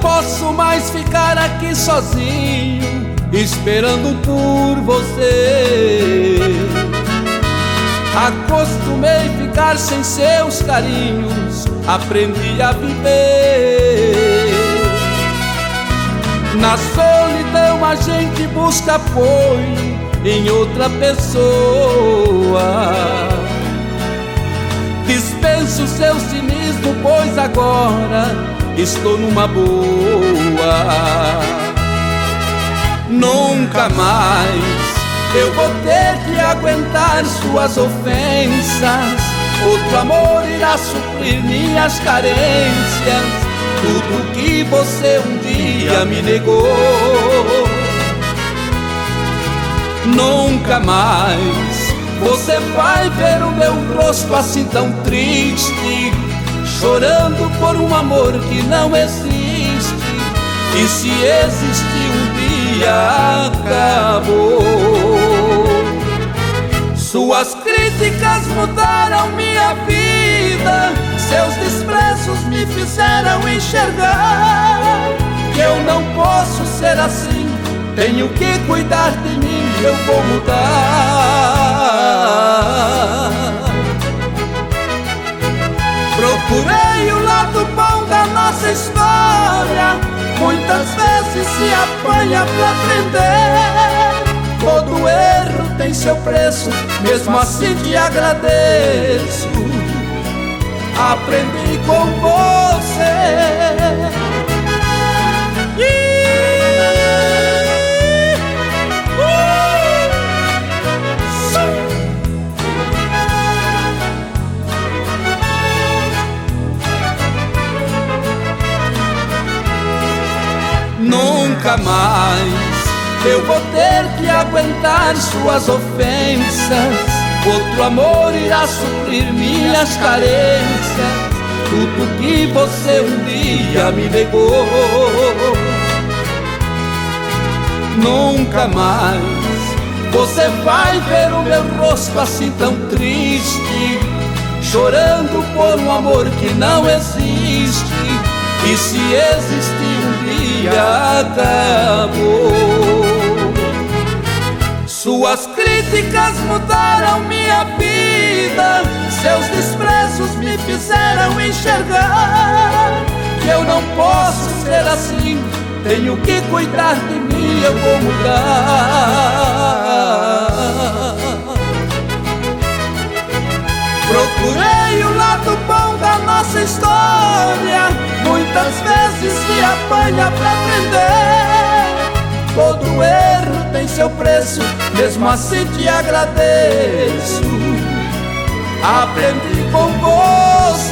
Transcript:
Posso mais ficar aqui sozinho, esperando por você. Acostumei ficar sem seus carinhos, aprendi a viver. Na solidão a gente busca apoio em outra pessoa. Dispenso seu cinismo, pois agora estou numa boa. Nunca mais eu vou ter que aguentar suas ofensas. Outro amor irá suprir minhas carências. Tudo que você um dia me negou. Nunca mais você vai ver o meu rosto assim tão triste, chorando por um amor que não existe. E se existe um dia acabou. Suas críticas mudaram minha vida, seus desprezos me fizeram enxergar que eu não posso ser assim. Tenho que cuidar de mim, eu vou mudar. História. Muitas vezes se apanha pra aprender. Todo erro tem seu preço, mesmo assim te agradeço. Aprendi com você. Nunca mais eu vou ter que aguentar suas ofensas. Outro amor irá suprir minhas carências. Tudo que você um dia me negou. Nunca mais você vai ver o meu rosto assim tão triste, chorando por um amor que não existe. E se existir um dia acabou. Suas críticas mudaram minha vida, seus desprezos me fizeram enxergar que eu não posso ser assim. Tenho que cuidar de mim, eu vou mudar. Procurei o lado bom da nossa história. Muitas vezes se apanha pra aprender. Todo erro tem seu preço, mesmo assim te agradeço. Aprendi com você.